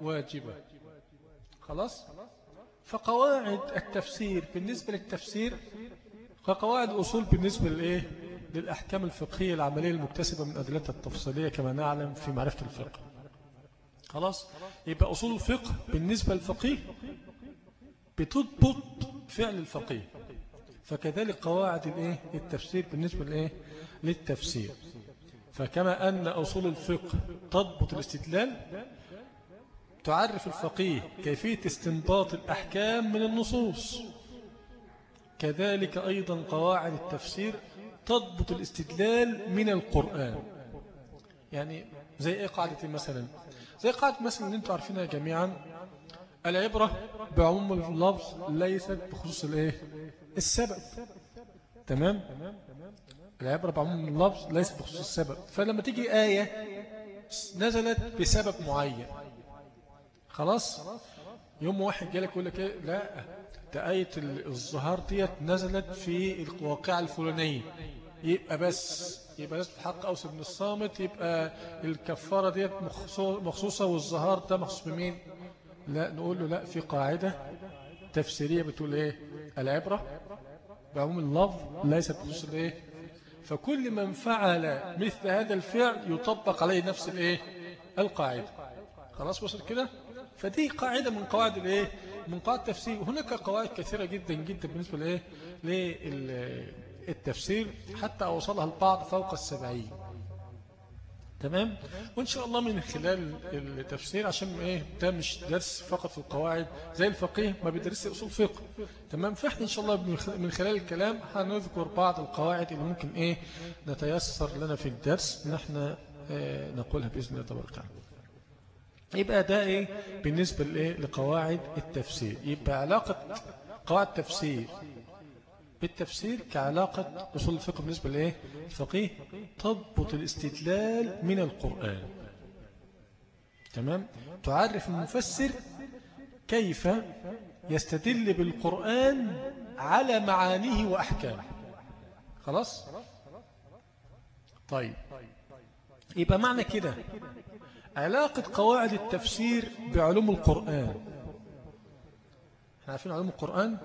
واجبة. خلاص؟ فقواعد التفسير بالنسبة للتفسير كقواعد أصول بالنسبة للإيه؟ للأحكام الفقهية العملية المكتسبة من أدلتها التفصيلية كما نعلم في معرفة الفقه. خلاص؟ يبقى أصول الفقه بالنسبة للفقيه بتضبط فعل الفقيه. فكذلك قواعد الإيه؟ التفسير بالنسبة لإيه للتفسير. فكما أن أصول الفقه تضبط الاستدلال تعرف الفقيه كيفية استنباط الأحكام من النصوص. كذلك أيضا قواعد التفسير تضبط الاستدلال من القرآن. يعني زي إيه قاعدة مثلا؟ زي قاعدة مثلا اللي عارفينها جميعا العبرة بعموم اللفظ ليست بخصوص الإيه؟ السبب. تمام؟ العبرة بعموم اللفظ ليست بخصوص السبب. فلما تيجي آية نزلت بسبب معين. خلاص؟ يوم واحد جالك يقول لك إيه؟ لا ده آية الظهار ديت نزلت في الواقعة الفلانية. يبقى بس يبقى في حق أوس بن الصامت يبقى الكفارة ديت مخصوصة والظهار ده مخصوص بمين؟ لا نقول له لا في قاعدة تفسيرية بتقول إيه؟ العبرة. بعموم اللفظ ليست بخصوص الإيه؟ فكل من فعل مثل هذا الفعل يطبق عليه نفس الإيه؟ القاعدة. خلاص وصل كده؟ فدي قاعدة من قواعد الايه؟ من قواعد التفسير. وهناك قواعد كثيرة جدا جدا بالنسبة لإيه؟ للتفسير حتى أوصلها البعض فوق السبعين. تمام؟ وإن شاء الله من خلال التفسير عشان إيه؟ ده مش درس فقط في القواعد زي الفقيه ما بيدرس أصول فقه. تمام؟ فإحنا إن شاء الله من خلال الكلام هنذكر بعض القواعد اللي ممكن إيه؟ نتيسر لنا في الدرس. إحنا إيه نقولها بإذن الله تبارك وتعالى. يبقى ده إيه؟ بالنسبة لإيه؟ لقواعد التفسير. يبقى علاقة قواعد التفسير. بالتفسير كعلاقة أصول الفقه بالنسبة لإيه؟ الفقيه. تضبط الاستدلال من القرآن. تمام؟ تعرف المفسر كيف يستدل بالقرآن على معانيه وأحكامه. خلاص؟ طيب. يبقى معنى كده علاقة قواعد التفسير بعلوم القرآن. إحنا عارفين علوم القرآن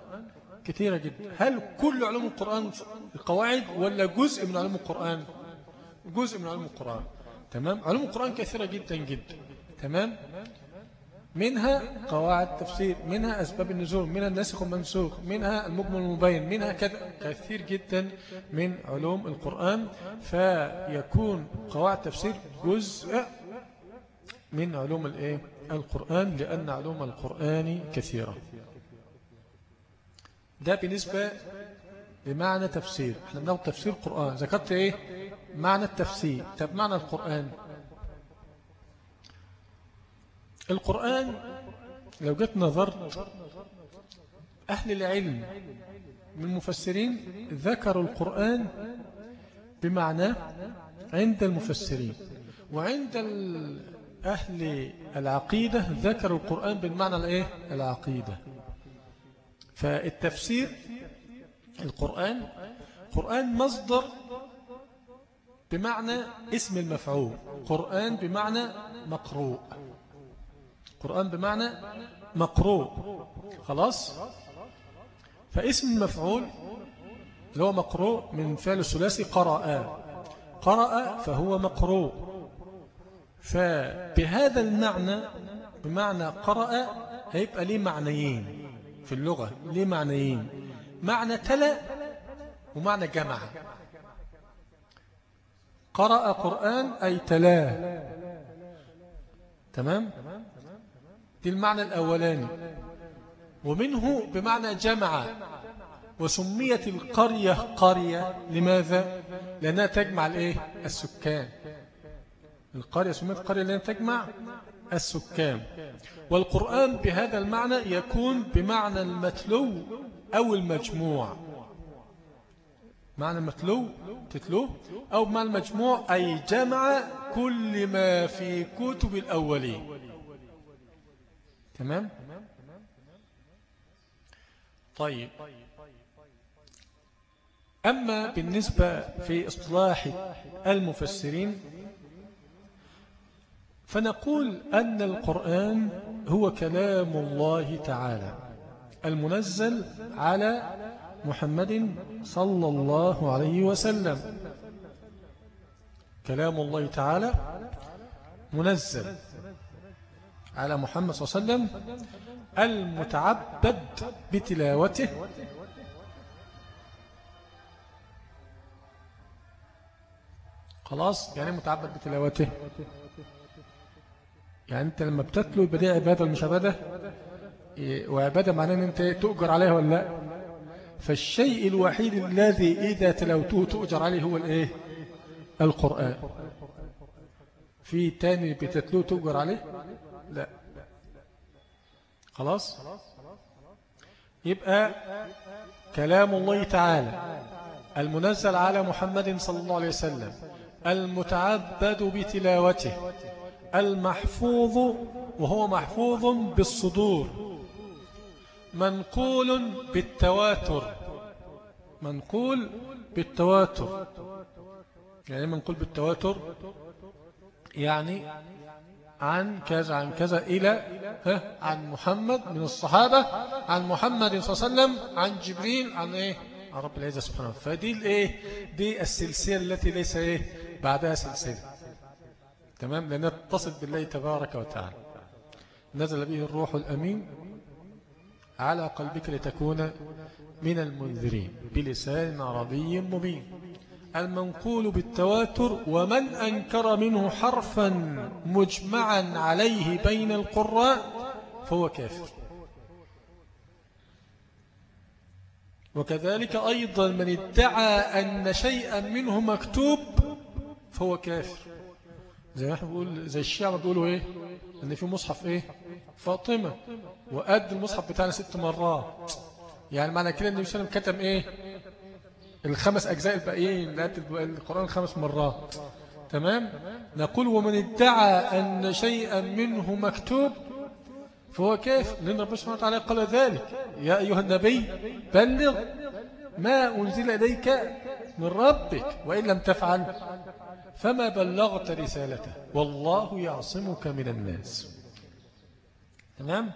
كثيرة جدا. هل كل علوم القرآن القواعد ولا جزء من علوم القرآن؟ جزء من علوم القرآن. تمام؟ علوم القرآن كثيرة جدا جدا. تمام؟ منها قواعد تفسير منها أسباب النزول منها الناسخ والمنسوخ منها المجمل المبين منها كذا. كثير جدا من علوم القرآن. فيكون قواعد تفسير جزء من علوم الايه؟ القرآن لأن علوم القرآن كثيرة. ده بالنسبة لمعنى تفسير. إحنا بناخد تفسير القرآن ذكرت إيه؟ معنى التفسير. طب معنى القرآن؟ القرآن لو جيت نظرت أهل العلم من المفسرين ذكروا القرآن بمعنى عند المفسرين. وعند أهل العقيدة ذكروا القرآن بالمعنى الإيه؟ العقيدة. فالتفسير القرآن قرآن مصدر بمعنى اسم المفعول قرآن بمعنى مقروء. قرآن بمعنى مقروء. خلاص؟ فاسم المفعول اللي هو مقروء من فعل الثلاثي قرأ قرأ فهو مقروء. فبهذا المعنى بمعنى قرأ هيبقى ليه معنيين في اللغة ليه معنيين؟ معنى تلا ومعنى جمع. قرأ قرآن أي تلاه تمام؟ دي المعنى الأولاني. ومنه بمعنى جمع. وسميت القرية قرية. لماذا؟ لأنها تجمع الإيه؟ السكان. القرية سميت قرية لأنها تجمع السكان. والقرآن بهذا المعنى يكون بمعنى المتلو أو المجموع. معنى المتلو تتلوه أو بمعنى المجموع أي جمع كل ما في كتب الأولين. تمام؟ طيب. أما بالنسبة في إصطلاح المفسرين فنقول أن القرآن هو كلام الله تعالى المنزل على محمد صلى الله عليه وسلم. كلام الله تعالى منزل على محمد صلى الله عليه وسلم المتعبد بتلاوته. خلاص؟ يعني متعبد بتلاوته. يعني انت لما بتتلو يبقى دي عبادة مش عبادة وعبادة معناه إن انت تؤجر عليها ولا لا؟ فالشيء الوحيد الذي إذا تلوته تؤجر عليه هو الإيه؟ القرآن. في تاني بتتلوه تؤجر عليه؟ لا. خلاص؟ يبقى كلام الله تعالى المنزل على محمد صلى الله عليه وسلم المتعبد بتلاوته. المحفوظ وهو محفوظ بالصدور منقول بالتواتر منقول بالتواتر. يعني منقول بالتواتر يعني عن كذا عن كذا إلى عن محمد من الصحابة عن محمد صلى الله عليه وسلم عن جبريل عن إيه؟ عن رب العزة سبحانه فدي الإيه؟ دي السلسلة التي ليس إيه؟ بعدها سلسلة. تمام؟ لأنها تتصل بالله تبارك وتعالى. نزل به الروح الأمين على قلبك لتكون من المنذرين بلسان عربي مبين. المنقول بالتواتر ومن أنكر منه حرفا مجمعا عليه بين القراء فهو كافر. وكذلك أيضا من ادعى أن شيئا منه مكتوب فهو كافر. زي ما إحنا بقول زي الشيعة بيقولوا إيه؟ إن في مصحف إيه؟ فاطمة. وقد المصحف بتاعنا ست مرات. يعني معنى كده إن النبي صلى الله عليه وسلم كتب إيه؟ الخمس أجزاء الباقيين القرآن خمس مرات. تمام؟ نقول ومن ادعى أن شيئا منه مكتوب فهو كيف؟ لأن ربنا سبحانه وتعالى قال ذلك. يا أيها النبي بلغ ما أنزل إليك من ربك وإن لم تفعل فما بلغت رسالته. والله يعصمك من الناس. تمام؟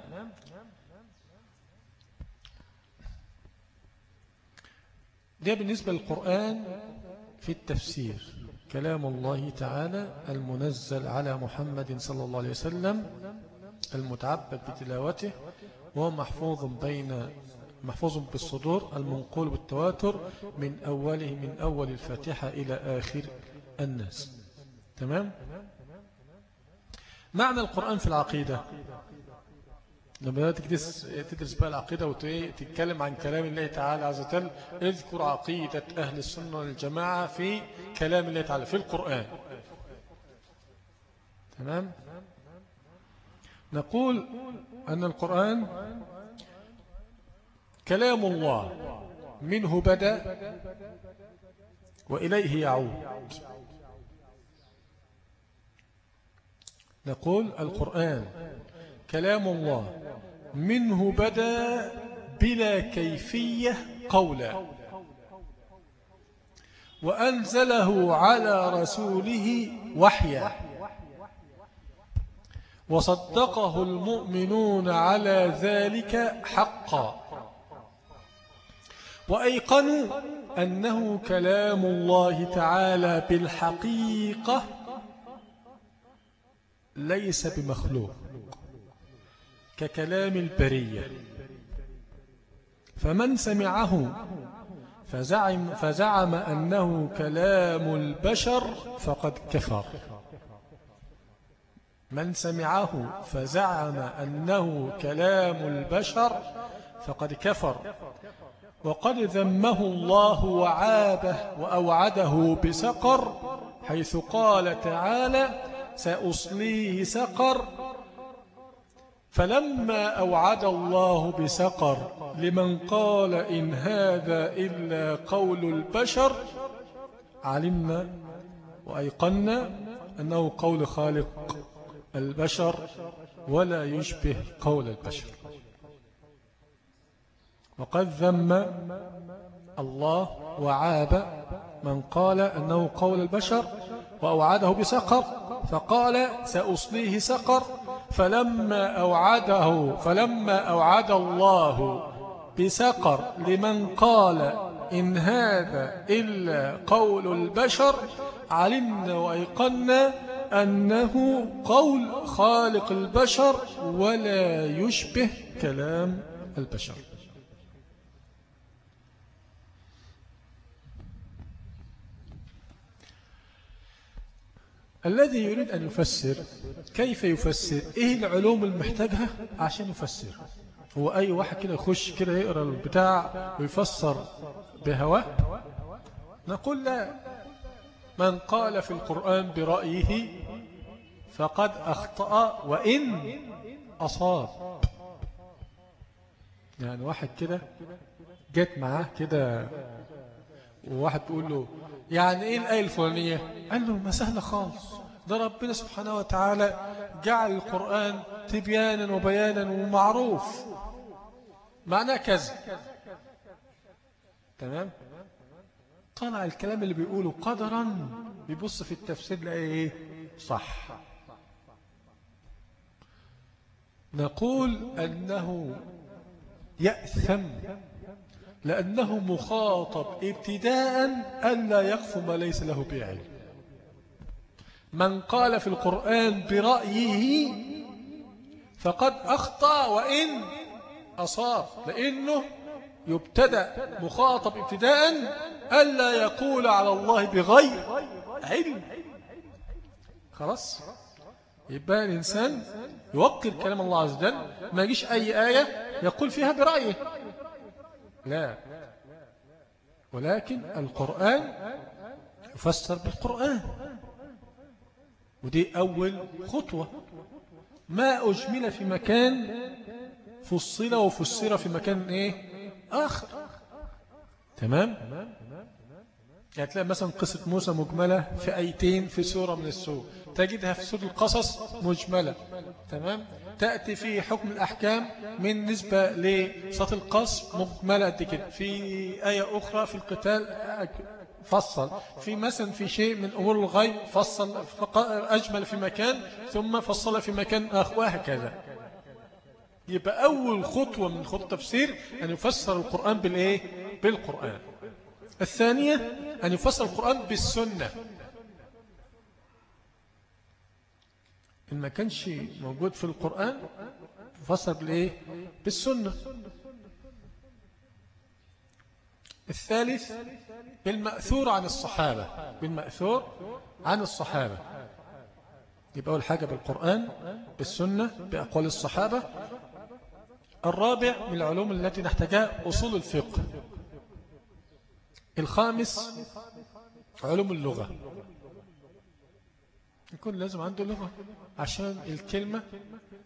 ده بالنسبة للقرآن في التفسير. كلام الله تعالى المنزل على محمد صلى الله عليه وسلم المتعبد بتلاوته وهو محفوظ بين محفوظ بالصدور المنقول بالتواتر من أوله من أول الفاتحة إلى آخر الناس. تمام؟ معنى القرآن في العقيدة. لما تدرس تدرس بقى العقيدة وتتكلم عن كلام الله تعالى عز وجل اذكر عقيدة أهل السنة والجماعة في كلام الله تعالى في القرآن. تمام؟ نقول أن القرآن كلام الله منه بدأ وإليه يعود. نقول القرآن. كلام الله. منه بدا بلا كيفية قولا. وأنزله على رسوله وحيا. وصدقه المؤمنون على ذلك حقا. وأيقنوا أنه كلام الله تعالى بالحقيقة ليس بمخلوق ككلام البرية. فمن سمعه فزعم, فزعم أنه كلام البشر فقد كفر. من سمعه فزعم أنه كلام البشر فقد كفر. وقد ذمه الله وعابه وأوعده بسقر حيث قال تعالى سأصليه سقر. فلما أوعد الله بسقر لمن قال إن هذا إلا قول البشر علمنا وأيقنا أنه قول خالق البشر ولا يشبه قول البشر. وقد ذم الله وعاب من قال أنه قول البشر وأوعده بسقر فقال سأصليه سقر. فلما أوعده فلما أوعد الله بسقر لمن قال إن هذا إلا قول البشر علمنا وأيقنا أنه قول خالق البشر ولا يشبه كلام البشر. الذي يريد أن يفسر كيف يفسر؟ إيه العلوم المحتاجها عشان يفسر؟ هو أي واحد كده يخش كده يقرأ البتاع ويفسر بهواه؟ نقول لا. من قال في القرآن برأيه فقد أخطأ وإن أصاب. يعني واحد كده جت معاه كده وواحد تقول له يعني إيه الآية الفلانية؟ قال له ما سهلة خالص. ده ربنا سبحانه وتعالى جعل القرآن تبيانا وبيانا ومعروف. معناه كذا. تمام؟ طلع الكلام اللي بيقوله قدرا. بيبص في التفسير لقى إيه؟ صح. نقول أنه يأثم لأنه مخاطب ابتداء ألا يخف ما ليس له بعلم. من قال في القرآن برأيه فقد أخطأ وإن أصاب لأنه يبتدأ مخاطب ابتداء ألا يقول على الله بغير علم. خلاص؟ يبقى الإنسان يوقر كلام الله عز وجل ما يجيش أي آية يقول فيها برأيه. لا. ولكن القرآن يفسر بالقرآن. ودي أول خطوة. ما أجمل في مكان فصل وفسر في مكان إيه؟ آخر. تمام؟ يعني تلاقي مثلا قصة موسى مجملة في أيتين في سورة من السور تجدها في سورة القصص مجملة. تمام؟ تأتي في حكم الأحكام من نسبة لصوت القص مجملة قد كده. في آية أخرى في القتال فصل. في مثلا في شيء من أمور الغيب فصل أجمل في مكان ثم فصل في مكان آخر وهكذا. يبقى أول خطوة من خطوة التفسير أن يفسر القرآن بالإيه؟ بالقرآن. الثانية أن يفسر القرآن بالسنة. إن ما كانش موجود في القرآن يفسر بالإيه؟ بالسنة. الثالث بالمأثور عن الصحابة. بالمأثور عن الصحابة. يبقى أول حاجة بالقرآن بالسنة بأقوال الصحابة. الرابع من العلوم التي نحتاجها أصول الفقه. الخامس علوم اللغة. يكون لازم عنده لغة عشان الكلمة.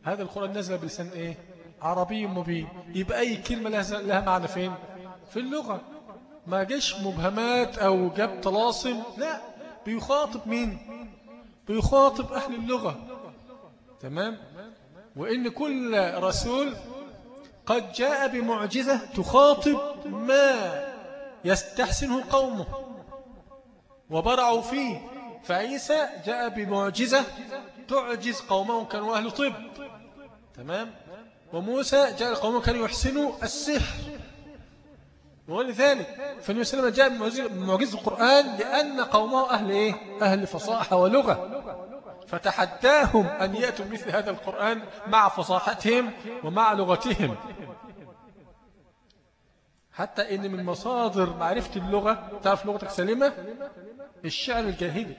هذا القرآن نزل بلسان إيه؟ عربي مبين. يبقى أي كلمة لها معنى فين؟ في اللغة. ما جاش مبهمات أو جاب طلاسم. لا. بيخاطب مين؟ بيخاطب أهل اللغة. تمام؟ وإن كل رسول قد جاء بمعجزة تخاطب ما يستحسنه قومه. وبرعوا فيه. فعيسى جاء بمعجزة تعجز قومه كانوا أهل طب تمام؟ وموسى جاء قومه كانوا يحسنوا السحر. وغير ذلك فالنبي صلى الله عليه وسلم جاء بمعجزة القرآن لأن قومه أهل إيه؟ أهل فصاحة ولغة. فتحداهم أن يأتوا مثل هذا القرآن مع فصاحتهم ومع لغتهم. حتى إن من مصادر معرفة اللغة تعرف لغتك سليمة؟ الشعر الجاهلي.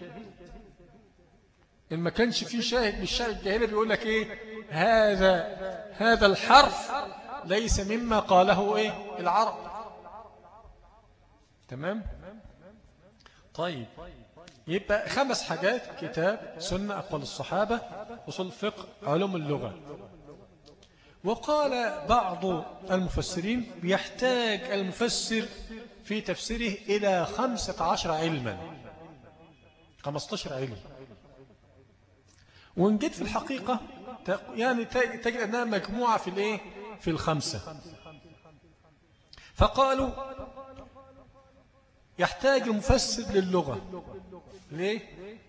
إن ما كانش فيه شاهد من الشعر الجاهلي بيقول لك إيه؟ هذا هذا الحرف ليس مما قاله إيه؟ العرب. تمام؟ طيب. يبقى خمس حاجات كتاب سنة أقوال الصحابة وصول الفقه علوم اللغة. وقال بعض المفسرين يحتاج المفسر في تفسيره إلى خمسة عشر علما. خمسة علم وإن جيت في الحقيقة يعني تجد أنها مجموعة في الإيه؟ في الخمسة. فقالوا يحتاج المفسر للغة. ليه؟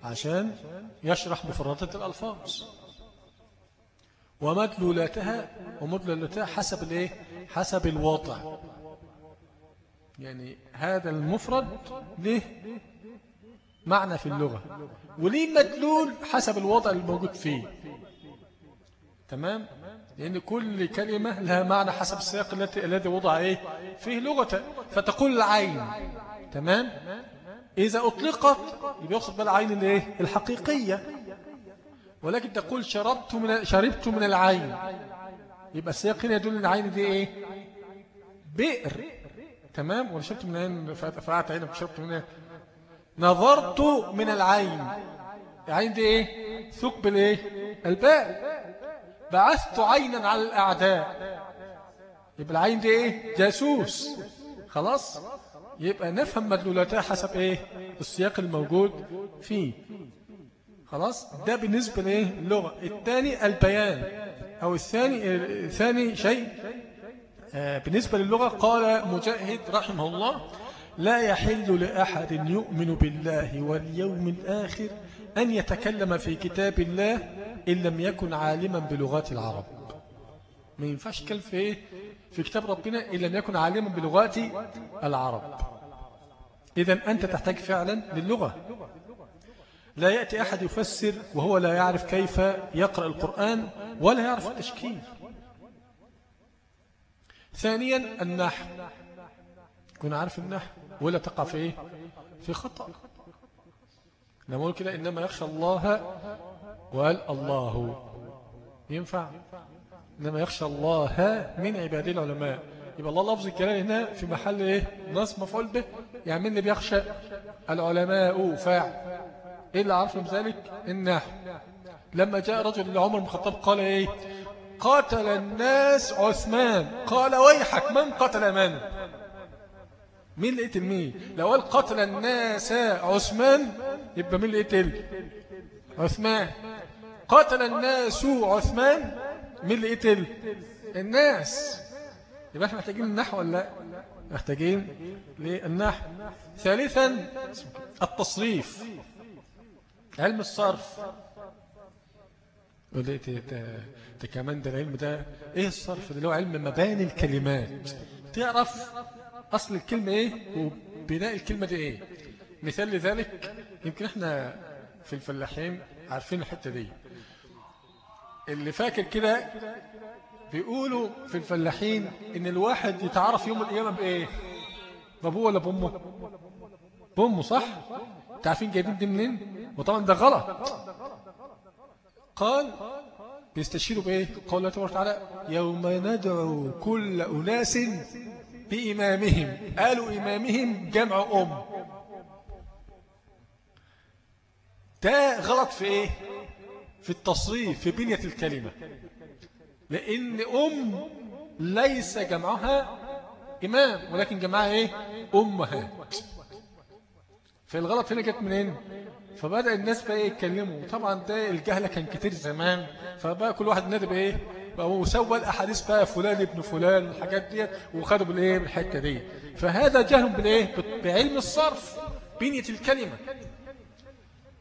عشان يشرح مفردات الألفاظ. ومدلولاتها ومدلولاتها حسب الايه؟ حسب الوضع يعني هذا المفرد له معنى في اللغة. وليه مدلول حسب الوضع الموجود فيه. تمام؟ لأن كل كلمة لها معنى حسب السياق الذي وضع إيه؟ فيه لغة. فتقول العين. تمام؟ إذا أطلقت يبقى يقصد بالعين الإيه؟ الحقيقية. ولكن تقول شربت من شربت من العين. يبقى السياق هنا يدل العين دي إيه؟ بئر. تمام؟ ولا شربت من العين فقعت عينك شربت من نظرت من العين. العين دي إيه؟ ثقب الإيه؟ الباء. بعثت عينا على الأعداء. يبقى العين دي إيه؟ جاسوس. خلاص؟ يبقى نفهم مدلولاتها حسب إيه؟ السياق الموجود فيه. خلاص؟ ده بالنسبة لإيه؟ اللغة. الثاني البيان. أو الثاني الثاني شيء آه، بالنسبة للغة قال مجاهد رحمه الله لا يحل لأحد يؤمن بالله واليوم الآخر أن يتكلم في كتاب الله إن لم يكن عالما بلغات العرب. ما ينفعش كل في إيه؟ في كتاب ربنا إن لم يكن عالما بلغات العرب. إذا أنت تحتاج فعلا للغة. لا يأتي أحد يفسر وهو لا يعرف كيف يقرأ القرآن ولا يعرف التشكيل. ثانيا النحو. كن عارف النحو ولا تقع في إيه؟ في خطأ. نقول كده إنما يخشى الله وقال الله. ينفع؟ إنما يخشى الله من عباده العلماء. يبقى الله لفظ الكلام هنا في محل إيه؟ مفعول به. من اللي بيخشى العلماء. فاعل. إيه اللي عرف من ذلك النحو لما جاء رجل لعمر بن الخطاب قال إيه؟ قتل الناس عثمان. قال ويحك من قتل من؟ مين اللي قتل مين؟ لو قال قتل الناس عثمان يبقى مين اللي قتل؟ عثمان. قتل الناس عثمان مين اللي قتل؟ الناس. يبقى إحنا محتاجين النحو ولا لأ؟ محتاجين للنحو ثالثا التصريف. علم الصرف. أنت كمان ده العلم ده إيه الصرف اللي هو علم مباني الكلمات. تعرف أصل الكلمة إيه وبناء الكلمة دي إيه؟ مثال لذلك يمكن إحنا في الفلاحين عارفين الحتة دي. اللي فاكر كده بيقولوا في الفلاحين إن الواحد يتعرف يوم القيامة بإيه؟ بأبوه ولا بأمه؟ بأمه صح؟ تعرفين جايبين دي منين؟ وطبعا ده غلط. قال بيستشيروا بإيه؟ قال الله تبارك وتعالى يوم ندعو كل أناس بإمامهم. قالوا إمامهم جمع أم. ده غلط في إيه؟ في التصريف في بنية الكلمة. لأن أم ليس جمعها إمام ولكن جمعها إيه؟ أمهات فالغلط هنا جت منين؟ فبدأ الناس بقى إيه يتكلموا. طبعا ده الجهلة كان كتير زمان. فبقى كل واحد نادي بقى وسوى الأحاديث بقى فلان ابن فلان الحاجات دي وخدوا بالإيه؟ بالحتة دي. فهذا جهل بالإيه؟ بعلم الصرف بنية الكلمة.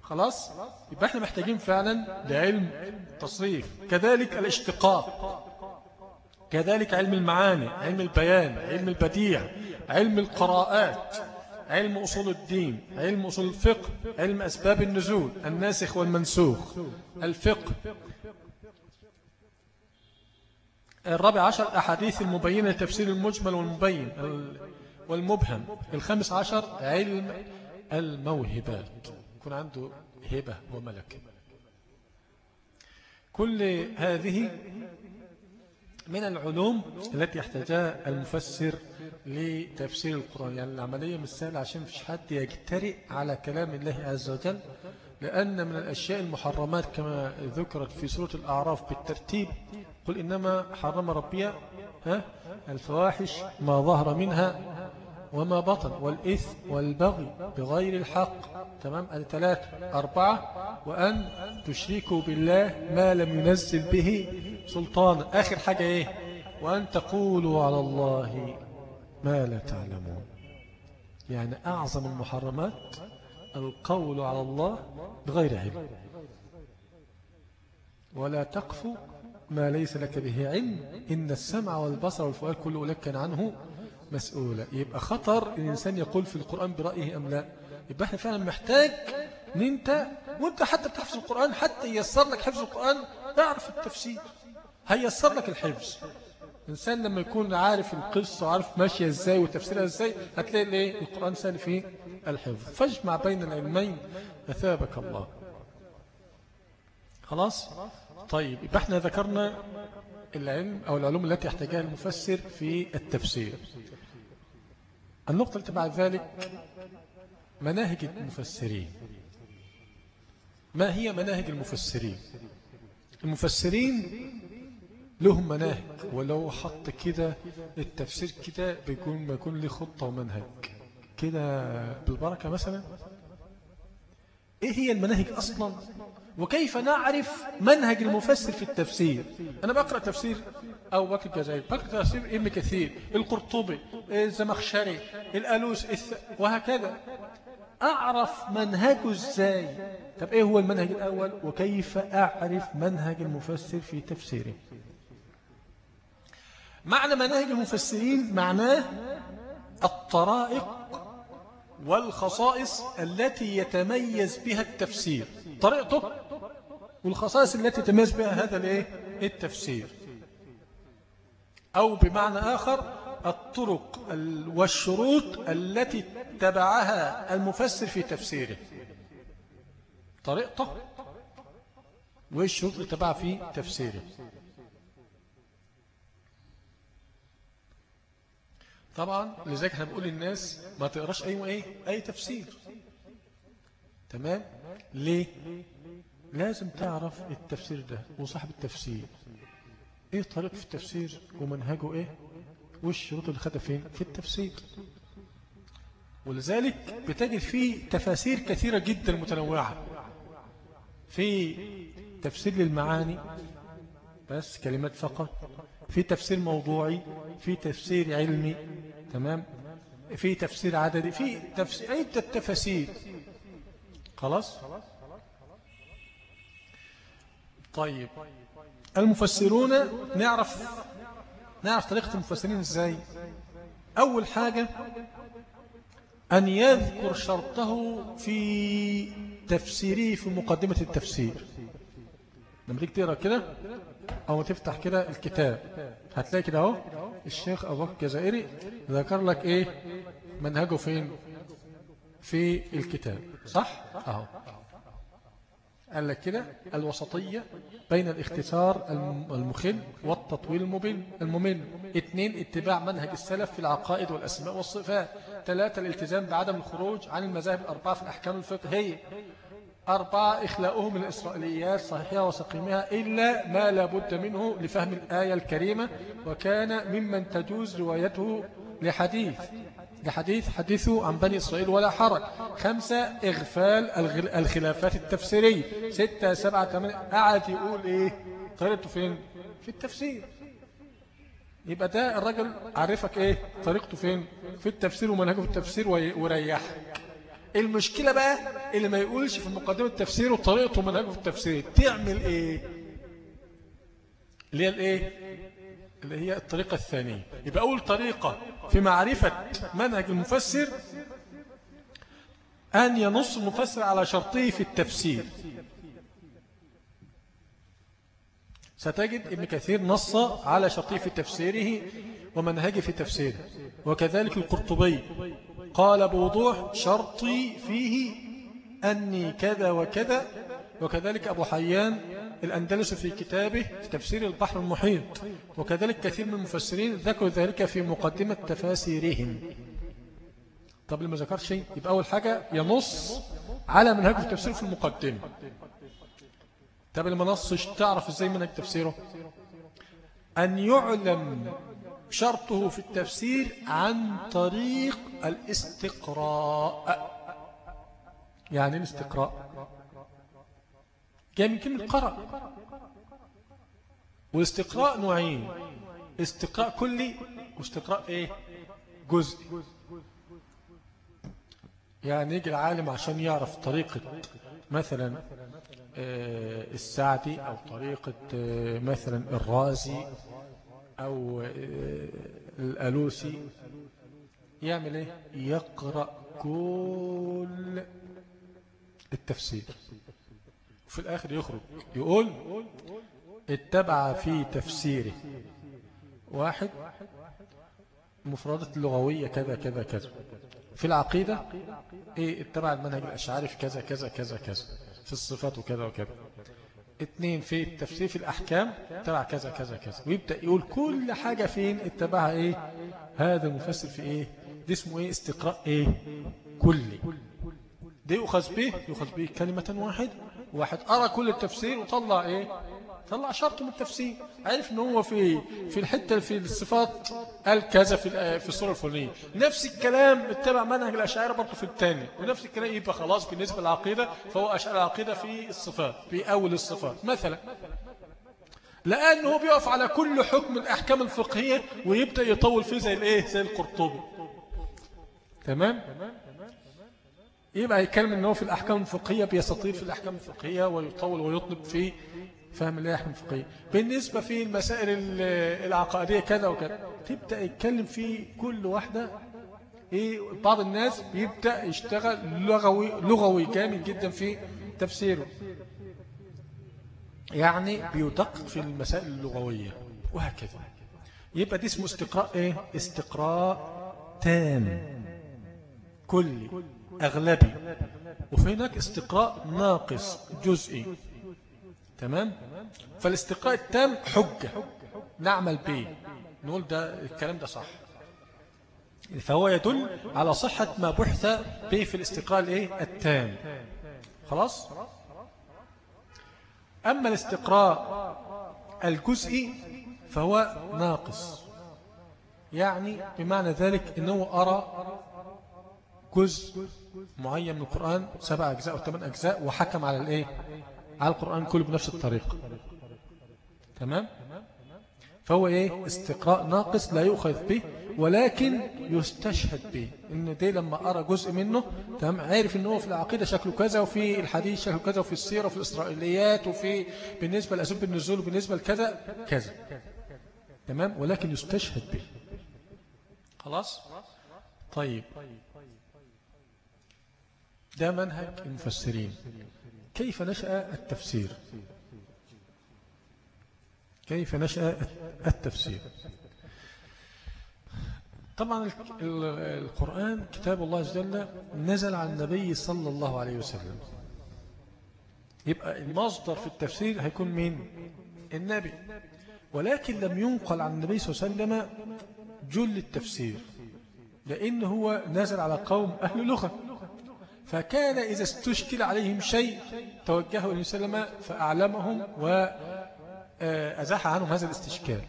خلاص؟ يبقى إحنا محتاجين فعلا لعلم تصريف. كذلك الاشتقاق. كذلك علم المعاني علم البيان علم البديع علم القراءات. علم أصول الدين علم أصول الفقه علم أسباب النزول الناسخ والمنسوخ. الفقه. الرابع عشر أحاديث المبينة لتفسير المجمل والمبين والمبهم. الخامس عشر علم الموهبات. يكون عنده هبة وملك كل هذه من العلوم التي يحتاجها المفسر لتفسير القرآن. يعني العملية مش سهلة عشان فيش حد يجترئ على كلام الله عز وجل لأن من الأشياء المحرمات كما ذكرت في سورة الأعراف بالترتيب قل إنما حرم ربي الفواحش ما ظهر منها. وما بطن والإثم والبغي بغير الحق. تمام؟ الثلاث أربعة. وأن تشركوا بالله ما لم ينزل به سلطان آخر حاجة إيه؟ وأن تقولوا على الله ما لا تعلمون. يعني أعظم المحرمات القول على الله بغير علم. ولا تقف ما ليس لك به علم. إن السمع والبصر والفؤاد كل أولئك كان عنه مسؤولة. يبقى خطر الإنسان يقول في القرآن برأيه أم لا. يبقى إحنا فعلا محتاج إن أنت وأنت حتى بتحفظ القرآن حتى ييسر لك حفظ القرآن اعرف التفسير. هيسر لك الحفظ. الإنسان لما يكون عارف القصة وعارف ماشية إزاي وتفسيرها إزاي هتلاقي الايه القرآن سهل فيه الحفظ. فاجمع بين العلمين أثابك الله. خلاص؟ طيب يبقى إحنا ذكرنا العلم أو العلوم التي يحتاجها المفسر في التفسير. النقطة التي بعد ذلك مناهج المفسرين. ما هي مناهج المفسرين؟ المفسرين لهم مناهج ولو حط كده التفسير كده بيكون ما يكون له خطة ومنهج. كده بالبركة مثلا؟ إيه هي المناهج أصلا؟ وكيف نعرف منهج المفسر في التفسير؟ أنا بقرأ تفسير أو بكر الجزائر بقرأ تفسير ابن كثير القرطبي الزمخشري الألوس وهكذا. أعرف منهجه إزاي طب إيه هو المنهج الأول؟ وكيف أعرف منهج المفسر في تفسيره؟ معنى مناهج المفسرين معناه الطرائق والخصائص التي يتميز بها التفسير. طريقته والخصائص التي تميز بها هذا الإيه؟ التفسير. أو بمعنى آخر الطرق والشروط التي اتبعها المفسر في تفسيره. طريقته والشروط اللي اتبعها في تفسيره. طبعا لذلك إحنا بنقول للناس ما تقراش اي إيه أي تفسير. تمام؟ ليه؟ لازم تعرف التفسير ده وصاحب التفسير. إيه طريقه في التفسير ومنهجه إيه؟ والشروط اللي خدها فين؟ في التفسير. ولذلك بتجد فيه تفاسير كثيرة جدا متنوعة. في تفسير للمعاني بس كلمات فقط. في تفسير موضوعي. في تفسير علمي. تمام؟ في تفسير عددي. في تفسير عدة تفاسير خلاص؟ طيب. المفسرون نعرف نعرف طريقة المفسرين إزاي؟ أول حاجة أن يذكر شرطه في تفسيره في مقدمة التفسير. لما تيجي تقرأ كده أو تفتح كده الكتاب هتلاقي كده أهو الشيخ أبو بكر الجزائري ذكر لك إيه؟ منهجه فين؟ في الكتاب. صح؟ أهو. قال لك كده الوسطية بين الاختصار المخل والتطويل الممل الممل. اثنين اتباع منهج السلف في العقائد والأسماء والصفات. ثلاثة الالتزام بعدم الخروج عن المذاهب الأربعة في الأحكام الفقهية. أربعة إخلاؤهم الإسرائيليات صحيحة وسقيمها إلا ما لابد منه لفهم الآية الكريمة. وكان ممن تجوز روايته لحديث. لحديث حديثه عن بني إسرائيل ولا حرج. خمسة إغفال الخلافات التفسيرية. ستة سبعة ثمانية قعد يقول إيه؟ طريقته فين؟ في التفسير. يبقى ده الراجل عرفك إيه؟ طريقته فين؟ في التفسير ومنهجه في التفسير وريحك. المشكلة بقى اللي ما يقولش في مقدمة التفسير وطريقته ومنهجه في التفسير. تعمل إيه؟ اللي هي الإيه؟ اللي هي الطريقة الثانية. يبقى أول طريقة في معرفة منهج المفسر أن ينص المفسر على شرطه في التفسير. ستجد ابن كثير نص على شرطه في تفسيره ومنهجه في تفسيره. وكذلك القرطبي قال بوضوح شرطي فيه أني كذا وكذا. وكذلك أبو حيان الأندلس في كتابه في تفسير البحر المحيط. وكذلك كثير من المفسرين ذكروا ذلك في مقدمة تفاسيرهم. طب لما ذكر شيء يبقى أول حاجة ينص على منهج التفسير في المقدمة. طب لما نصش تعرف إزاي منهج تفسيره؟ أن يعلم شرطه في التفسير عن طريق الاستقراء. يعني الاستقراء؟ جاء من كلمة قرأ والاستقراء نوعين. استقراء كلي واستقراء إيه؟ جزئي. يعني يجي العالم عشان يعرف طريقة مثلا آه، السعدي أو طريقة آه، مثلا الرازي أو آه، الألوسي يعمل إيه؟ يقرأ كل التفسير. وفي الآخر يخرج. يقول اتبع في تفسيره. واحد مفردات اللغوية كذا كذا كذا. في العقيدة إيه اتبع المنهج الأشعري في كذا كذا كذا كذا. في الصفات وكذا وكذا. اثنين في التفسير في الأحكام اتبع كذا كذا كذا. ويبدأ يقول كل حاجة فين؟ اتبعها إيه؟ هذا المفسر في إيه؟ دي اسمه إيه؟ استقراء إيه؟ كلي. دي يؤخذ به يؤخذ به كلمة واحد. واحد أرى كل التفسير وطلع إيه؟ طلع شرط من التفسير. عرف ان هو في في الحتة في الصفات قال كذا في في الصورة الفلانية. نفس الكلام اتبع منهج الأشاعرة برضه في الثاني ونفس الكلام يبقى خلاص بالنسبة للعقيدة فهو أشعر العقيدة في الصفات في أول الصفات. مثلا لأنه هو بيقف على كل حكم الأحكام الفقهية ويبدأ يطول فيه زي الإيه؟ زي القرطبي. تمام؟ يبقى يتكلم إن هو في الأحكام الفقهية بيستطيل في الأحكام الفقهية ويطول ويطلب في فهم اللائحة الفقهية. بالنسبة في المسائل العقائدية كذا وكذا تبدأ يتكلم في كل واحدة إيه بعض الناس بيبدأ يشتغل لغوي, لغوي جامد جدا في تفسيره. يعني بيدقق في المسائل اللغوية وهكذا. يبقى دي اسمه استقراء إيه؟ استقراء تام. كلي. أغلبي. وفي هناك استقراء ناقص جزئي. تمام؟ فالاستقراء التام حجة. نعمل به نقول ده الكلام ده صح. فهو يدل على صحة ما بحث به في الاستقراء الايه؟ التام. خلاص؟ أما الاستقراء الجزئي فهو ناقص. يعني بمعنى ذلك أنه أرى جزء معين من القرآن سبع أجزاء أو ثمان أجزاء وحكم على الإيه؟ على القرآن كله بنفس الطريقة. تمام؟ فهو إيه؟ استقراء ناقص لا يؤخذ به ولكن يستشهد به. إن دي لما أرى جزء منه تمام؟ عارف إن هو في العقيدة شكله كذا وفي الحديث شكله كذا وفي السيرة وفي الإسرائيليات وفي بالنسبة لأسباب النزول وبالنسبة لكذا كذا. تمام؟ ولكن يستشهد به. خلاص؟ طيب. ده منهج المفسرين. كيف نشأ التفسير؟ كيف نشأ التفسير؟ طبعا القرآن كتاب الله عز وجل نزل على النبي صلى الله عليه وسلم. يبقى المصدر في التفسير هيكون مين؟ النبي. ولكن لم ينقل عن النبي صلى الله عليه وسلم جل التفسير لأنه هو نزل على قوم أهل لغة. فكان إذا استشكل عليهم شيء توجهوا إليه وسلم فأعلمهم وأزاح عنهم هذا الاستشكال.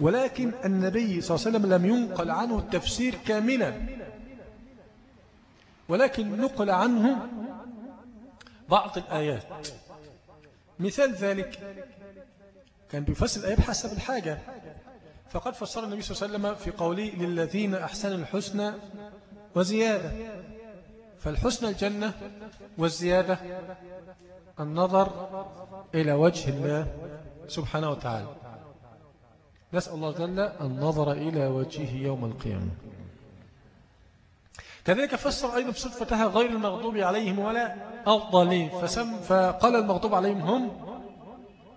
ولكن النبي صلى الله عليه وسلم لم ينقل عنه التفسير كاملا ولكن نقل عنه بعض الآيات. مثال ذلك كان بيفسر الآيات حسب الحاجة. فقد فسر النبي صلى الله عليه وسلم في قوله للذين أحسنوا الحسنى وزيادة. فالحسن الجنة والزيادة النظر إلى وجه الله سبحانه وتعالى. نسأل الله جل النظر إلى وجهه يوم القيامة. كذلك فسر أيضا بصفتها غير المغضوب عليهم ولا الضالين فسم فقال المغضوب عليهم هم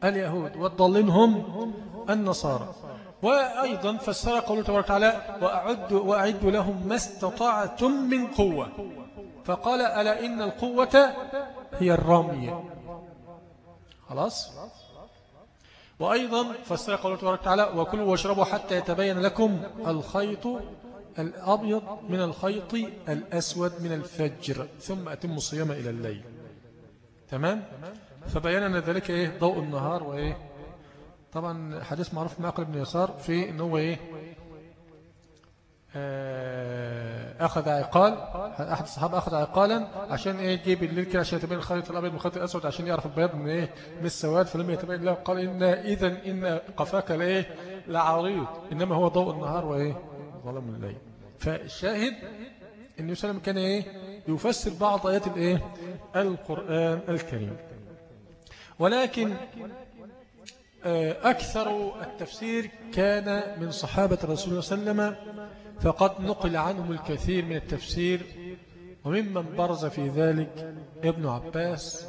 اليهود والضالين هم النصارى. وأيضا فسر قوله تبارك وتعالى وأعد, وأعد لهم ما استطعتم من قوة. فقال ألا إن القوة هي الرمي. خلاص؟ وأيضا فسر قوله تبارك وتعالى وكلوا واشربوا حتى يتبين لكم الخيط الأبيض من الخيط الأسود من الفجر ثم أتم الصيام إلى الليل. تمام؟ فبيننا ذلك إيه؟ ضوء النهار وإيه؟ طبعا حديث معروف معقل بن يسار في أنه إيه؟ أخذ عقال. أحد الصحابة أخذ عقالا عشان إيه يجيب الليل كده عشان يتبين الخيط الأبيض من الأسود عشان يعرف البياض من إيه من السواد فلم يتبين له. قال إن إذا إن قفاك لإيه؟ لعريض. إنما هو ضوء النهار وإيه؟ ظلم الليل. فالشاهد النبي صلى الله عليه وسلم كان إيه؟ يفسر بعض آيات الإيه؟ القرآن الكريم. ولكن آه، أكثر التفسير كان من صحابة الرسول صلى الله عليه وسلم فقد نقل عنهم الكثير من التفسير وممن برز في ذلك ابن عباس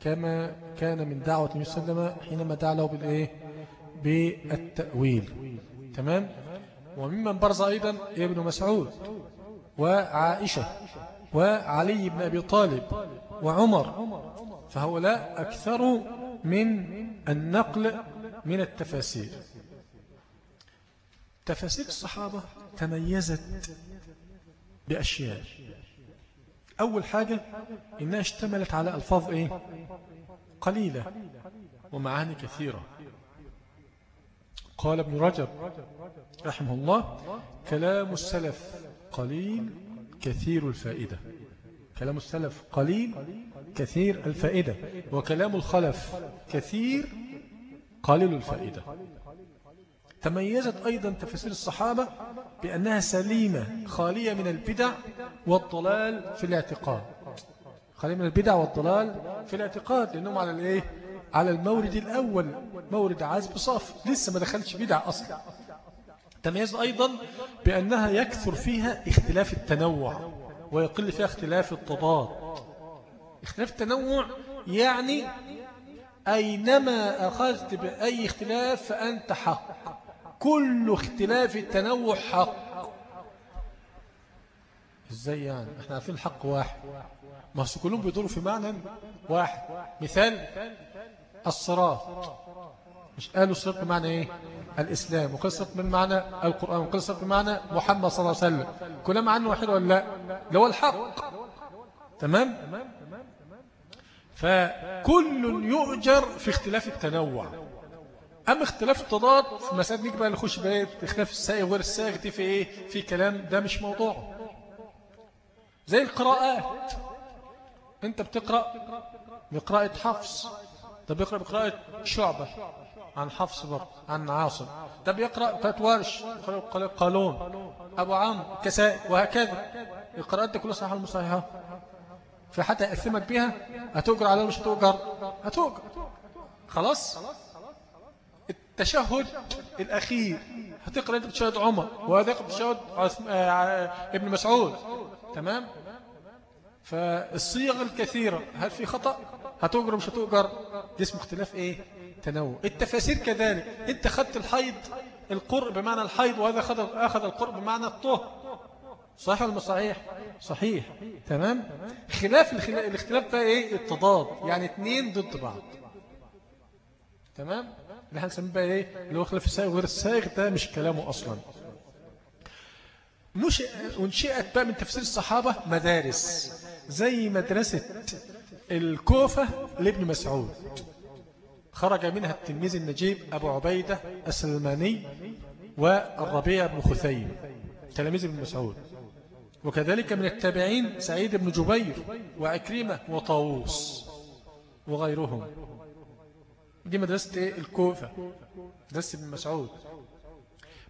كما كان من دعوة النبي صلى الله عليه وسلم حينما دعا له بالإيه؟ بالتأويل. تمام؟ وممن برز أيضا ابن مسعود وعائشة وعلي بن أبي طالب وعمر فهؤلاء أكثر من النقل من التفاسير. تفاسير الصحابة تميزت بأشياء. أول حاجة إنها اشتملت على ألفاظ إيه؟ قليلة ومعاني كثيرة. قال ابن رجب رحمه الله كلام السلف قليل كثير الفائدة. كلام السلف قليل كثير الفائدة. وكلام الخلف كثير قليل الفائدة. تميزت أيضا تفسير الصحابة بأنها سليمة خالية من البدع والضلال في الاعتقاد. خالية من البدع والضلال في الاعتقاد لأنهم على الإيه؟ على المورد الأول مورد عازب صافي لسه ما دخلش بدع أصلا. تميز أيضا بأنها يكثر فيها اختلاف التنوع ويقل فيها اختلاف التضاد. اختلاف التنوع يعني أينما أخذت بأي اختلاف فأنت حق. كل اختلاف التنوع حق. إزاي يعني؟ إحنا عارفين الحق واحد. ما كلهم بيدوروا في معنى واحد. مثال الصراط. مش قالوا الصراط بمعنى إيه؟ الإسلام. وقال الصراط بمعنى القرآن. وقال الصراط بمعنى محمد صلى الله عليه وسلم. كلام عنه واحد ولا لا؟ ده هو الحق. تمام؟ فكل يؤجر في اختلاف التنوع. أما اختلاف التضاد في مسألة نيجي بقى نخش بقى اختلاف السائغ وغير السائغ دي في إيه؟ في كلام ده مش موضوع. زي القراءات. أنت بتقرأ بقراءة حفص. ده بيقرأ بقراءة شعبة. عن حفص برضه عن عاصم. ده بيقرأ قراءة ورش قراءة قالون. أبو عمرو كسائي وهكذا. القراءات دي كلها صحيحة المصحيحة في حتى يأثمك بها هتؤجر عليها مش هتؤجر؟ هتؤجر. خلاص؟ التشهد الأخير. هتقرأ أنت بتشهد عمر وهذا يقرأ بتشهد آه، ابن مسعود. تمام؟ فالصيغ الكثيرة هل في خطأ؟ هتؤجر مش هتؤجر؟ دي اسمه اختلاف إيه؟ تنوع. التفاسير كذلك. انت خدت الحيض القرء بمعنى الحيض وهذا أخذ القرء بمعنى الطهر صحيح ولا صحيح؟ صحيح. تمام؟ خلاف الاختلاف بقى إيه؟ التضاد. يعني اثنين ضد بعض. تمام؟ اللي إحنا نسميه بقى إيه؟ اللي هو خلاف السائغ وغير السائغ ده مش كلامه أصلا. نشئ ونشئت بقى من تفسير الصحابة مدارس. زي مدرسة الكوفة لابن مسعود. خرج منها التلميذ النجيب أبو عبيدة السلماني والربيع بن خثيم. تلاميذ ابن مسعود. وكذلك من التابعين سعيد بن جبير وعكرمة وطاووس وغيرهم. دي مدرسة إيه؟ الكوفة. مدرسة ابن مسعود.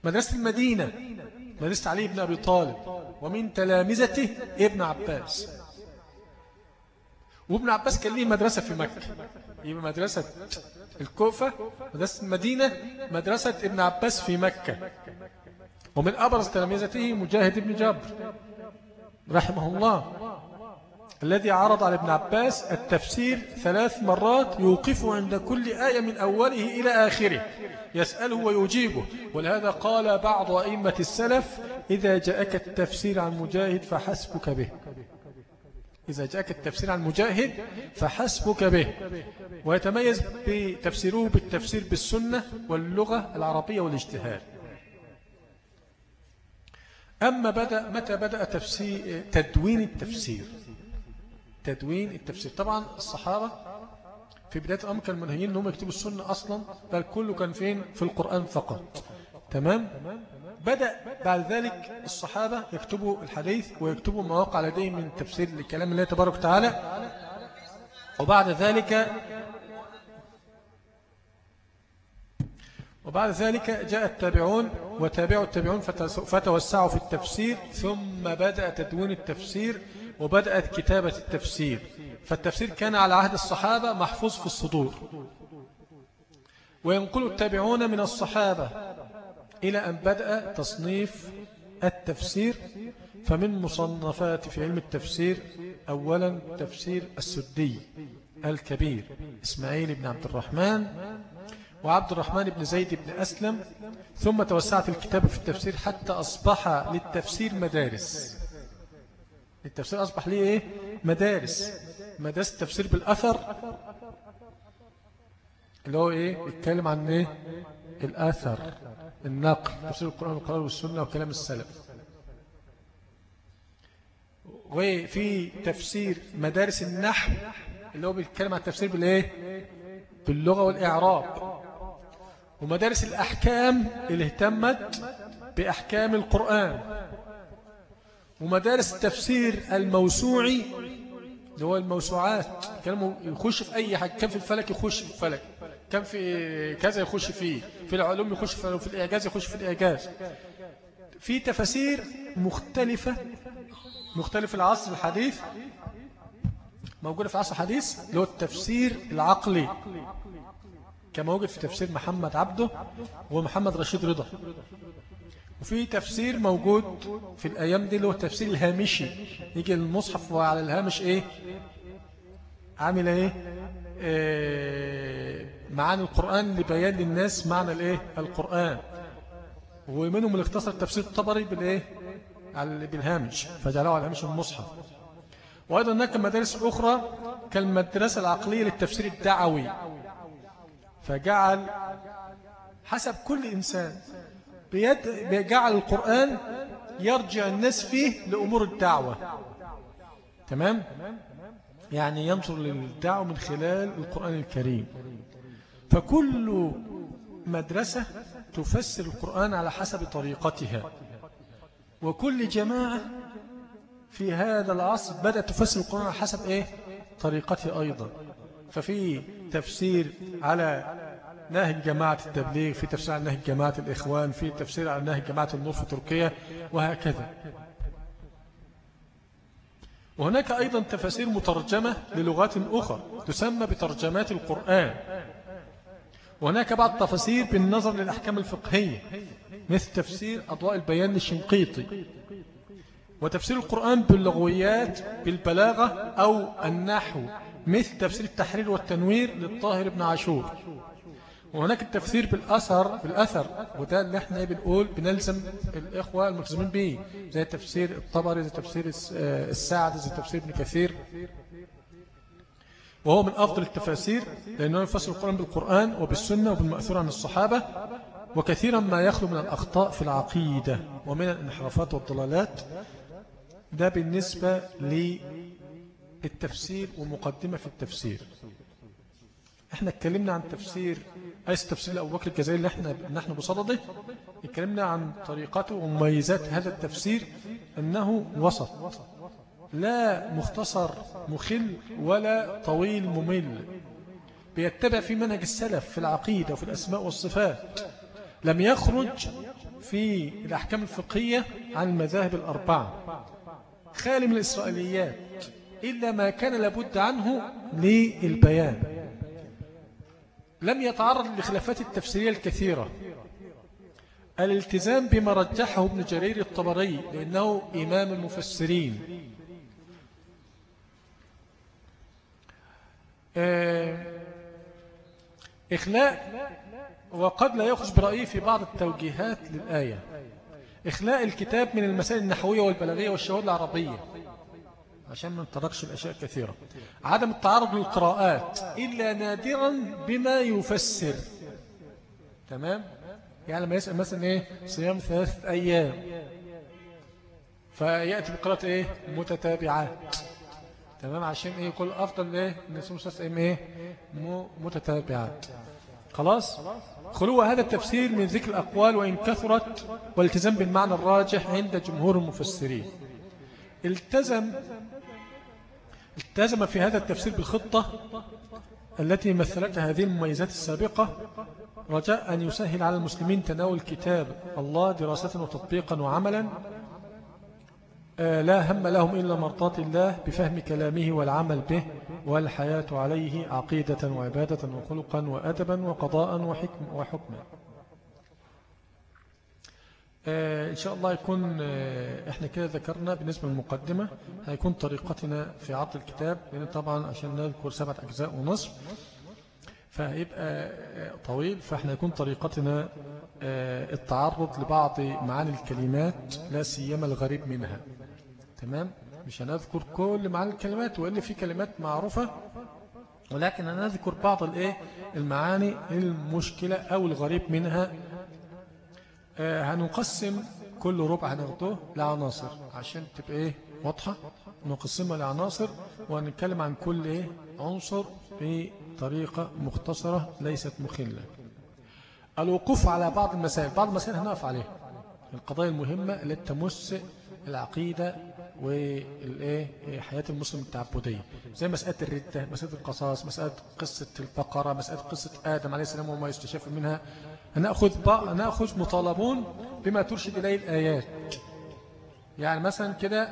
مدرسة المدينة. مدرسة علي بن أبي طالب. ومن تلامذته ابن عباس. وابن عباس كان ليه مدرسة في مكة. يبقى مدرسة الكوفة مدرسة المدينة مدرسة ابن عباس في مكة. ومن أبرز تلامذته مجاهد بن جبر. رحمه الله. الذي عرض على ابن عباس التفسير ثلاث مرات يوقف عند كل آية من أوله إلى آخره. يسأله ويجيبه. ولهذا قال بعض أئمة السلف إذا جاءك التفسير عن مجاهد فحسبك به. إذا جاءك التفسير عن مجاهد فحسبك به. ويتميز بتفسيره بالتفسير بالسنة واللغة العربية والاجتهاد. أما بدأ متى بدأ تفسير تدوين التفسير؟ تدوين التفسير. طبعا الصحابة في بداية الأمر كانوا منهيين أنهم يكتبوا السنة أصلا بل كله كان فين؟ في القرآن فقط. تمام؟ بدأ بعد ذلك الصحابة يكتبوا الحديث ويكتبوا مواقع لديهم من تفسير لكلام الله تبارك وتعالى. وبعد ذلك وبعد ذلك جاء التابعون وتابعوا التابعون فتوسعوا في التفسير ثم بدأ تدوين التفسير وبدأت كتابة التفسير. فالتفسير كان على عهد الصحابة محفوظ في الصدور. وينقل التابعون من الصحابة إلى أن بدأ تصنيف التفسير فمن مصنفات في علم التفسير أولا تفسير السدي الكبير إسماعيل بن عبد الرحمن وعبد الرحمن بن زيد بن أسلم ثم توسعت الكتاب في التفسير حتى أصبح للتفسير مدارس. التفسير أصبح ليه إيه؟ مدارس. مدارس التفسير بالأثر. اللي هو إيه؟ يتكلم عن إيه؟ الأثر النقل تفسير القرآن والقرآن والسنة وكلام السلف. وفي تفسير مدارس النحو اللي هو بيتكلم عن التفسير بالإيه؟ باللغة والإعراب. ومدارس الأحكام اللي اهتمت بأحكام القرآن. ومدارس التفسير الموسوعي اللي هو الموسوعات. كلامه يخش في أي حاجة. كان في الفلك يخش في الفلك. كان في كذا يخش فيه. في العلوم يخش في, في الإعجاز يخش في الإعجاز. في تفاسير مختلفة. مختلف العصر الحديث. موجودة في العصر الحديث. اللي هو التفسير العقلي. كما وجد في تفسير محمد عبده ومحمد رشيد رضا. وفي تفسير موجود في الأيام دي اللي هو التفسير الهامشي. يجي المصحف وعلى الهامش إيه؟ عامل إيه, إيه معاني القرآن لبيان للناس معنى الإيه؟ القرآن. ومنهم اللي اختصر تفسير الطبري بالإيه؟ بالهامش. فجعله على هامش المصحف. وأيضا هناك مدارس أخرى كالمدرسة العقلية للتفسير الدعوي. فجعل حسب كل إنسان. بيد جعل القرآن يرجع الناس فيه لأمور الدعوة. تمام؟ يعني ينظر للدعوة من خلال القرآن الكريم. فكل مدرسة تفسر القرآن على حسب طريقتها. وكل جماعة في هذا العصر بدأت تفسر القرآن على حسب إيه؟ طريقته أيضا. ففي تفسير على نهج جماعة التبليغ في تفسير على نهج جماعة الإخوان في تفسير على نهج جماعة النور في تركيا وهكذا. وهناك أيضا تفاسير مترجمة للغات أخرى تسمى بترجمات القرآن. وهناك بعض التفاسير بالنظر للأحكام الفقهية مثل تفسير أضواء البيان للشنقيطي وتفسير القرآن باللغويات بالبلاغة أو النحو. مثل تفسير التحرير والتنوير للطاهر بن عاشور. وهناك التفسير بالأثر بالأثر وده اللي إحنا بنقول بنلزم الإخوة الملتزمين به زي تفسير الطبري زي تفسير السعد زي تفسير ابن كثير. وهو من أفضل التفاسير لأنه يفسر القرآن بالقرآن وبالسنة وبالمأثور عن الصحابة وكثيرا ما يخلو من الأخطاء في العقيدة ومن الانحرافات والضلالات. ده بالنسبة للتفسير ومقدمة في التفسير. إحنا اتكلمنا عن تفسير ايس تفسير ابو بكر الجزائري اللي إحنا نحن بصدده؟ اتكلمنا عن طريقته ومميزات هذا التفسير أنه وسط لا مختصر مخل ولا طويل ممل. بيتبع في منهج السلف في العقيدة وفي الأسماء والصفات. لم يخرج في الأحكام الفقهية عن المذاهب الأربعة. خالي من الإسرائيليات. إلا ما كان لابد عنه للبيان. لم يتعرض للخلافات التفسيرية الكثيرة. الالتزام بما رجحه ابن جرير الطبري لأنه إمام المفسرين. آه، إخلاء وقد لا يخرج برأيه في بعض التوجيهات للآية. إخلاء الكتاب من المسائل النحوية والبلاغية والشهود العربية. عشان ما نتركش الأشياء كثيرة. عدم التعرض للقراءات إلا نادرا بما يفسر. تمام؟ يعني لما يسأل مثلا إيه؟ صيام ثلاثة أيام. فيأتي بقراءة إيه؟ متتابعات. تمام؟ عشان إيه؟ يقول أفضل إيه؟ نسوم ثلاثة أيام إيه؟ متتابعات. خلاص؟ خلو هذا التفسير من ذكر الأقوال وإن كثرت والتزام بالمعنى الراجح عند جمهور المفسرين. التزم التزم في هذا التفسير بالخطة التي مثلتها هذه المميزات السابقة. رجاء أن يسهل على المسلمين تناول كتاب الله دراسة وتطبيقا وعملا. آه، لا هم لهم إلا مرضاة الله بفهم كلامه والعمل به والحياة عليه عقيدة وعبادة وخلقا وأدبا وقضاء وحكم وحكما. إن شاء الله يكون آه، إحنا كده ذكرنا بالنسبة للمقدمة هيكون طريقتنا في عرض الكتاب لأن طبعا عشان نذكر سبعة أجزاء ونصف فهيبقى طويل فإحنا يكون طريقتنا التعرض لبعض معاني الكلمات لا سيما الغريب منها. تمام؟ مش هنذكر كل معاني الكلمات وإن في كلمات معروفة ولكن أنا أذكر بعض الإيه؟ المعاني المشكلة أو الغريب منها آه هنقسم كل ربع هناخده لعناصر. عشان تبقى إيه؟ واضحة. نقسمها لعناصر ونتكلم عن كل إيه؟ عنصر بطريقة مختصرة ليست مخلة. الوقوف على بعض المسائل. بعض المسائل هنقف عليها. القضايا المهمة التي تمس العقيدة والإيه؟ حياة المسلم التعبدية. زي مسألة الردة مسألة القصاص مسألة قصة البقرة مسألة قصة آدم عليه السلام وما يستشاف منها. نأخذ, نأخذ مطالبون بما ترشد إليه الآيات. يعني مثلا كده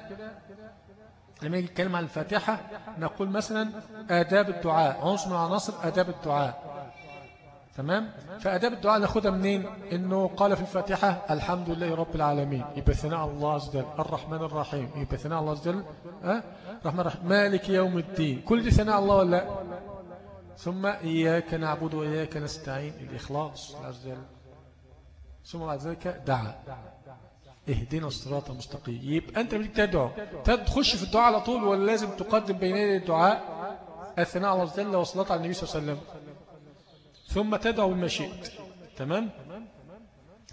لما يجي الكلمة عن الفاتحة نقول مثلا آداب الدعاء. عنصر من عناصر آداب الدعاء. تمام؟ فأداب الدعاء ناخدها منين؟ إنه قال في الفاتحة الحمد لله رب العالمين. يبقى الله عز وجل. الرحمن الرحيم. يبقى الله عز وجل أه؟ الرحمن الرحيم. مالك يوم الدين. كل دي ثناء الله ولا لا؟ ثم إياك نعبد وإياك نستعين الإخلاص ثم بعد ذلك دعا. اهدنا الصراط المستقيم. يبقى أنت بدك تدعو. تخش في الدعاء على طول ولا لازم تقدم بين يدي الدعاء؟ الثناء الله عز وجل وصلاة على النبي صلى الله عليه وسلم. ثم تدعو بما شئت تمام؟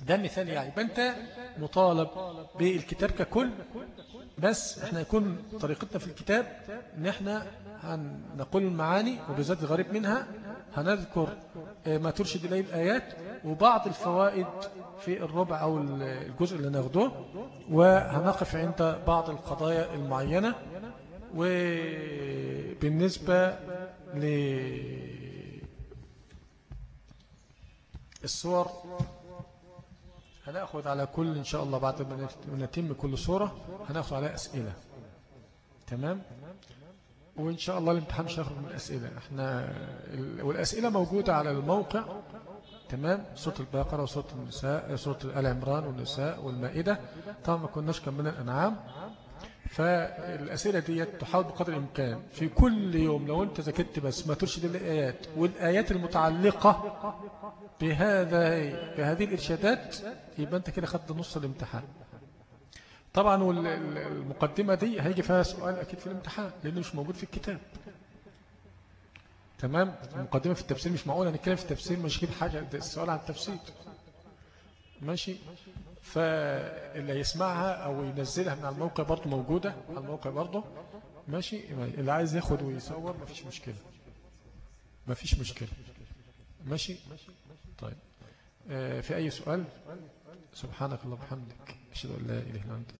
ده مثال يعني. فأنت مطالب بالكتاب ككل بس إحنا يكون طريقتنا في الكتاب ان إحنا هنقول المعاني وبالذات الغريب منها هنذكر آه، ما ترشد إليه الآيات وبعض الفوائد في الربع أو الجزء اللي ناخده وهنقف عند بعض القضايا المعينة. وبالنسبة ل هنأخذ على كل إن شاء الله بعد ما نتم كل صورة هنأخذ عليها أسئلة. تمام؟ وإن شاء الله الامتحان مش هيخرج من الأسئلة. إحنا والأسئلة موجودة على الموقع. تمام؟ سورة البقرة وسورة النساء سورة الآل عمران والنساء والمائدة. طبعا ما كناش كملنا الأنعام. فالأسئلة دي تحاول بقدر الإمكان في كل يوم لو أنت ذاكرت بس ما ترشد الآيات والآيات المتعلقة بهذا بهذه الإرشادات يبقى أنت كده خدت نص الامتحان. طبعا والمقدمة دي هيجي فيها سؤال أكيد في الامتحان لأنه مش موجود في الكتاب. تمام؟ المقدمة في التفسير مش معقول هنتكلم في التفسير مش هجيب حاجة السؤال عن التفسير. ماشي؟ فاللي يسمعها أو ينزلها من الموقع برضه موجودة على الموقع برضه. ماشي؟ اللي عايز ياخد ويصور مفيش مشكلة. مفيش مشكلة. ماشي؟ طيب. آه في أي سؤال؟ سبحانك اللهم وبحمدك. أشهد أن لا إله إلا أنت.